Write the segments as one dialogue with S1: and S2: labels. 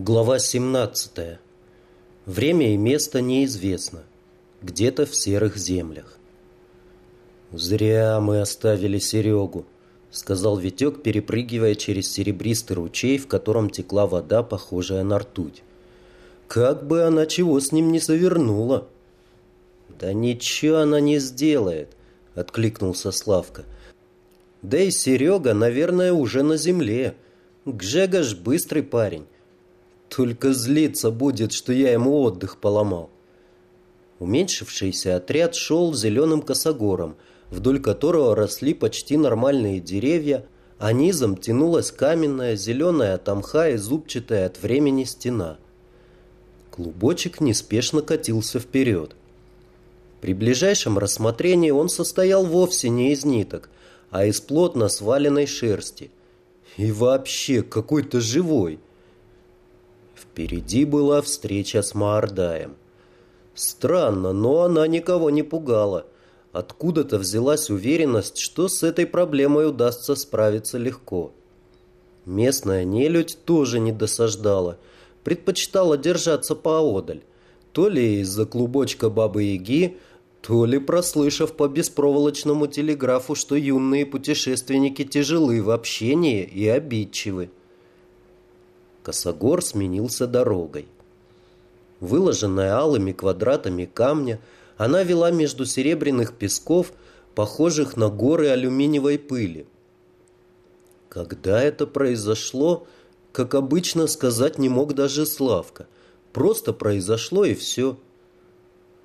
S1: Глава 17. Время и место неизвестно. Где-то в серых землях. «Зря мы оставили Серегу», — сказал Витек, перепрыгивая через серебристый ручей, в котором текла вода, похожая на ртуть. «Как бы она чего с ним не совернула!» «Да ничего она не сделает», — откликнулся Славка. «Да и Серега, наверное, уже на земле. Гжега ж быстрый парень». Только злиться будет, что я ему отдых поломал. Уменьшившийся отряд шел зеленым косогором, вдоль которого росли почти нормальные деревья, а низом тянулась каменная, зеленая от и зубчатая от времени стена. Клубочек неспешно катился вперед. При ближайшем рассмотрении он состоял вовсе не из ниток, а из плотно сваленной шерсти. И вообще какой-то живой – Впереди была встреча с Маордаем. Странно, но она никого не пугала. Откуда-то взялась уверенность, что с этой проблемой удастся справиться легко. Местная нелюдь тоже не досаждала, предпочитала держаться поодаль. То ли из-за клубочка Бабы-Яги, то ли прослышав по беспроволочному телеграфу, что юные путешественники тяжелы в общении и обидчивы. Косогор сменился дорогой. Выложенная алыми квадратами камня, она вела между серебряных песков, похожих на горы алюминиевой пыли. Когда это произошло, как обычно, сказать не мог даже Славка. Просто произошло и все.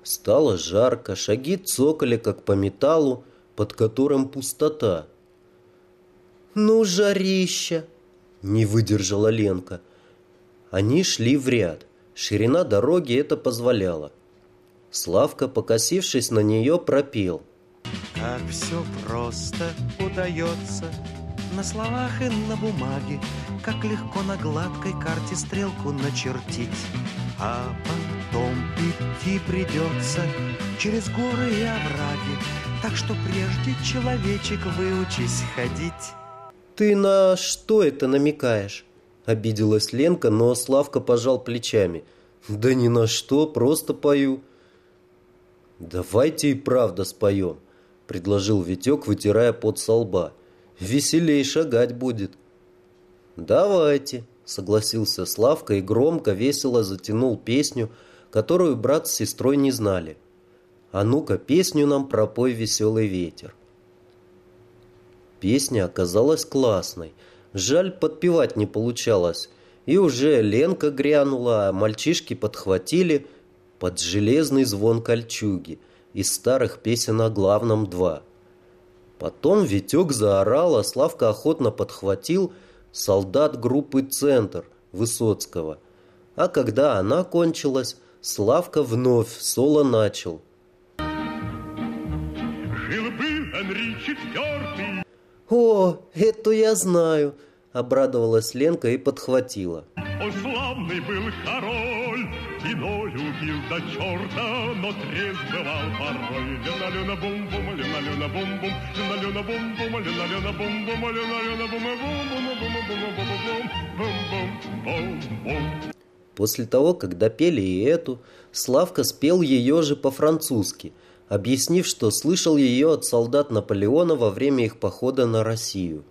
S1: Стало жарко, шаги цокали, как по металлу, под которым пустота. «Ну, жарища!» — не выдержала Ленка — они шли в ряд. Ширина дороги это позволяла. Славка, покосившись на нее, пропел.
S2: Как все просто удается На словах и на бумаге Как легко на гладкой карте стрелку начертить А потом идти придется Через горы и овраги Так что прежде, человечек, выучись ходить
S1: Ты на что это намекаешь? Обиделась Ленка, но Славка пожал плечами. «Да ни на что, просто пою». «Давайте и правда споем», — предложил Витек, вытирая пот со лба. «Веселей шагать будет». «Давайте», — согласился Славка и громко, весело затянул песню, которую брат с сестрой не знали. «А ну-ка, песню нам пропой, веселый ветер». Песня оказалась классной — Жаль, подпевать не получалось. И уже Ленка грянула, а мальчишки подхватили под железный звон кольчуги из старых песен о главном два. Потом Витек заорал, а Славка охотно подхватил солдат группы «Центр» Высоцкого. А когда она кончилась, Славка вновь соло начал. «О, эту я знаю!» – обрадовалась Ленка и подхватила.
S3: О, славный был король, Виною пил до черта, но трезв бывал порой. Люна-люна бум-бум, люна-люна бум-бум, люна-люна бум-бум, люна-люна бум-бум, люна-люна бум-бум-бум-бум-бум-бум-бум.
S1: После того, как допели и эту, Славка спел ее же по-французски – объяснив, что слышал ее от солдат Наполеона во время их похода на Россию.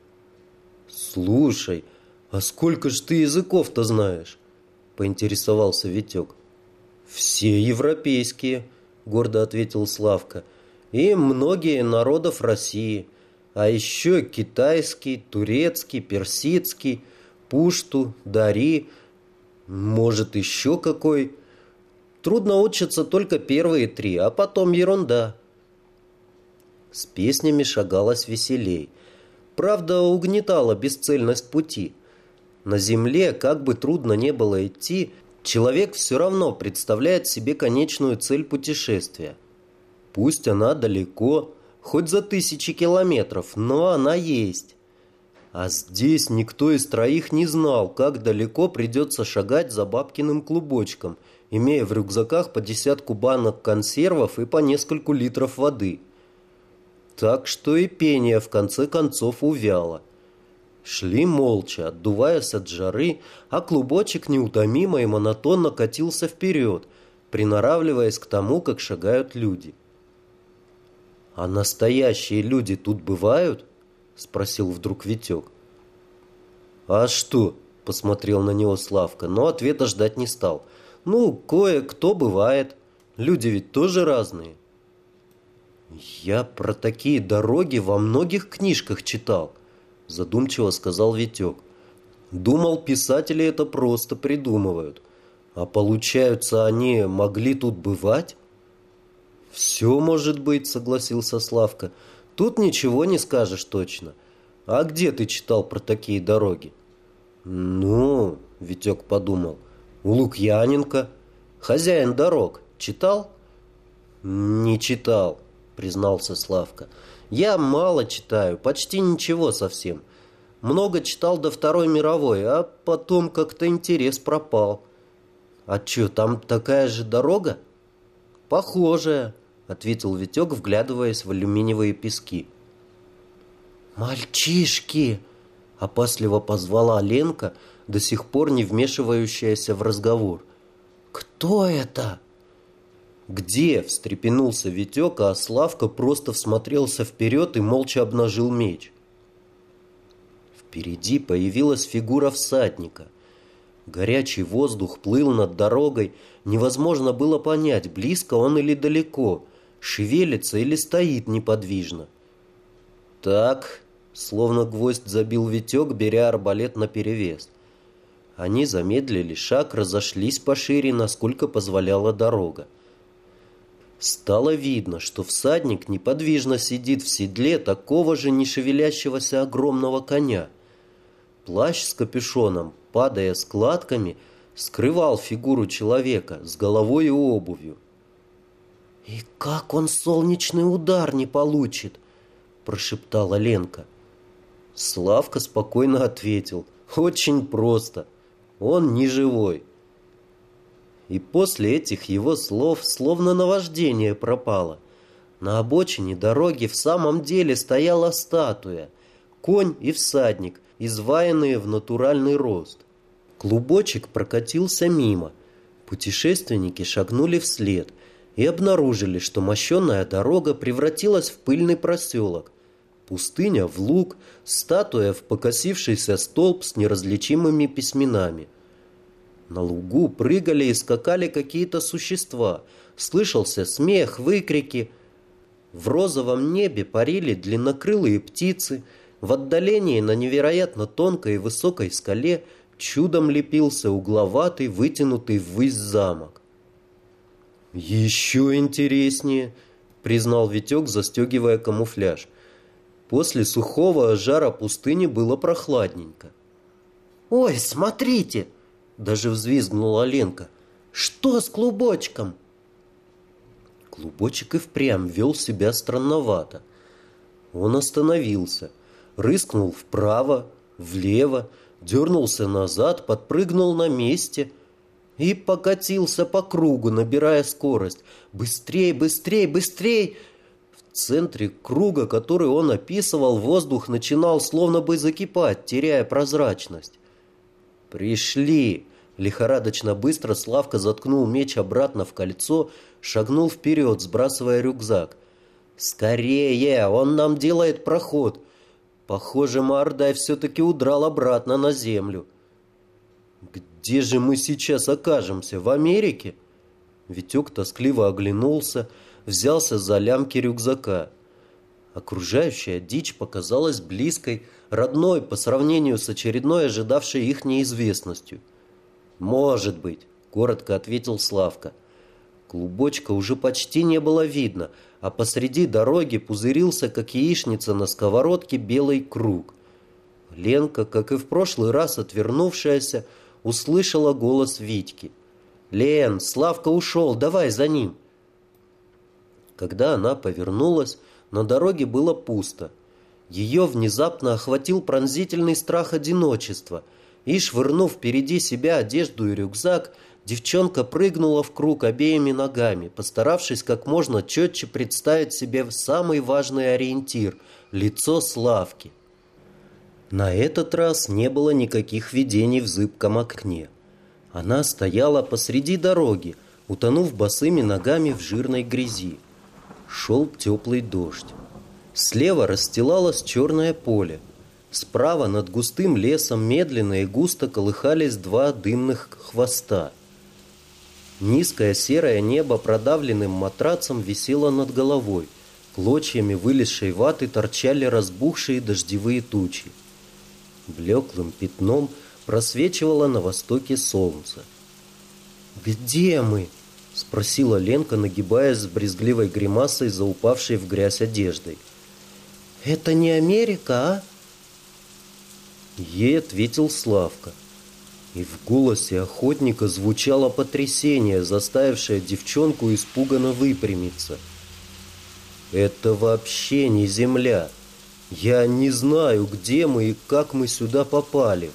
S1: «Слушай, а сколько ж ты языков-то знаешь?» – поинтересовался Витек. «Все европейские», – гордо ответил Славка, – «и многие народов России, а еще китайский, турецкий, персидский, пушту, дари, может, еще какой». Трудно учиться только первые три, а потом ерунда. С песнями шагалось веселей. Правда, угнетала бесцельность пути. На земле, как бы трудно не было идти, человек все равно представляет себе конечную цель путешествия. Пусть она далеко, хоть за тысячи километров, но она есть. А здесь никто из троих не знал, как далеко придется шагать за бабкиным клубочком – имея в рюкзаках по десятку банок консервов и по нескольку литров воды. Так что и пение в конце концов увяло. Шли молча, отдуваясь от жары, а клубочек неутомимо и монотонно катился вперед, приноравливаясь к тому, как шагают люди. «А настоящие люди тут бывают?» — спросил вдруг Витек. «А что?» — посмотрел на него Славка, но ответа ждать не стал. «Ну, кое-кто бывает. Люди ведь тоже разные». «Я про такие дороги во многих книжках читал», — задумчиво сказал Витек. «Думал, писатели это просто придумывают. А получается, они могли тут бывать?» «Все может быть», — согласился Славка. «Тут ничего не скажешь точно. А где ты читал про такие дороги?» «Ну», — Витек подумал, — «у Лукьяненко. Хозяин дорог. Читал?» «Не читал», — признался Славка. «Я мало читаю, почти ничего совсем. Много читал до Второй мировой, а потом как-то интерес пропал». «А что, там такая же дорога?» «Похожая», — ответил Витек, вглядываясь в алюминиевые пески. «Мальчишки!» — опасливо позвала Ленка, до сих пор не вмешивающаяся в разговор. «Кто это?» «Где?» — встрепенулся Витек, а Славка просто всмотрелся вперед и молча обнажил меч. Впереди появилась фигура всадника. Горячий воздух плыл над дорогой, невозможно было понять, близко он или далеко, шевелится или стоит неподвижно. «Так», — словно гвоздь забил Витек, беря арбалет наперевес. Они замедлили шаг, разошлись пошире, насколько позволяла дорога. Стало видно, что всадник неподвижно сидит в седле такого же нешевелящегося огромного коня. Плащ с капюшоном, падая складками, скрывал фигуру человека с головой и обувью. «И как он солнечный удар не получит?» – прошептала Ленка. Славка спокойно ответил. «Очень просто. Он не живой». И после этих его слов словно наваждение пропало. На обочине дороги в самом деле стояла статуя, конь и всадник, изваянные в натуральный рост. Клубочек прокатился мимо. Путешественники шагнули вслед и обнаружили, что мощенная дорога превратилась в пыльный проселок. Пустыня в луг, статуя в покосившийся столб с неразличимыми письменами. На лугу прыгали и скакали какие-то существа. Слышался смех, выкрики. В розовом небе парили длиннокрылые птицы. В отдалении на невероятно тонкой и высокой скале чудом лепился угловатый, вытянутый ввысь замок. «Еще интереснее», — признал Витек, застегивая камуфляж. После сухого жара пустыни было прохладненько. «Ой, смотрите!» Даже взвизгнула Ленка. «Что с клубочком?» Клубочек и впрямь вел себя странновато. Он остановился, рыскнул вправо, влево, дернулся назад, подпрыгнул на месте и покатился по кругу, набирая скорость. «Быстрей, быстрей, быстрей!» В центре круга, который он описывал, воздух начинал словно бы закипать, теряя прозрачность. «Пришли!» Лихорадочно быстро Славка заткнул меч обратно в кольцо, шагнул вперед, сбрасывая рюкзак. «Скорее! Он нам делает проход!» Похоже, Мордай все-таки удрал обратно на землю. «Где же мы сейчас окажемся? В Америке?» Витек тоскливо оглянулся, взялся за лямки рюкзака. Окружающая дичь показалась близкой, родной по сравнению с очередной ожидавшей их неизвестностью. «Может быть», — коротко ответил Славка. Клубочка уже почти не было видно, а посреди дороги пузырился, как яичница на сковородке, белый круг. Ленка, как и в прошлый раз отвернувшаяся, услышала голос Витьки. «Лен, Славка ушел, давай за ним!» Когда она повернулась, на дороге было пусто — ее внезапно охватил пронзительный страх одиночества, и, швырнув впереди себя одежду и рюкзак, девчонка прыгнула в круг обеими ногами, постаравшись как можно четче представить себе самый важный ориентир – лицо Славки. На этот раз не было никаких видений в зыбком окне. Она стояла посреди дороги, утонув босыми ногами в жирной грязи. Шел теплый дождь. Слева расстилалось черное поле. Справа над густым лесом медленно и густо колыхались два дымных хвоста. Низкое серое небо продавленным матрацем висело над головой. Клочьями вылезшей ваты торчали разбухшие дождевые тучи. Блеклым пятном просвечивало на востоке солнце. «Где мы?» — спросила Ленка, нагибаясь с брезгливой гримасой за упавшей в грязь одеждой. «Это не Америка, а?» Ей ответил Славка. И в голосе охотника звучало потрясение, заставившее девчонку испуганно выпрямиться. «Это вообще не земля. Я не знаю, где мы и как мы сюда попали».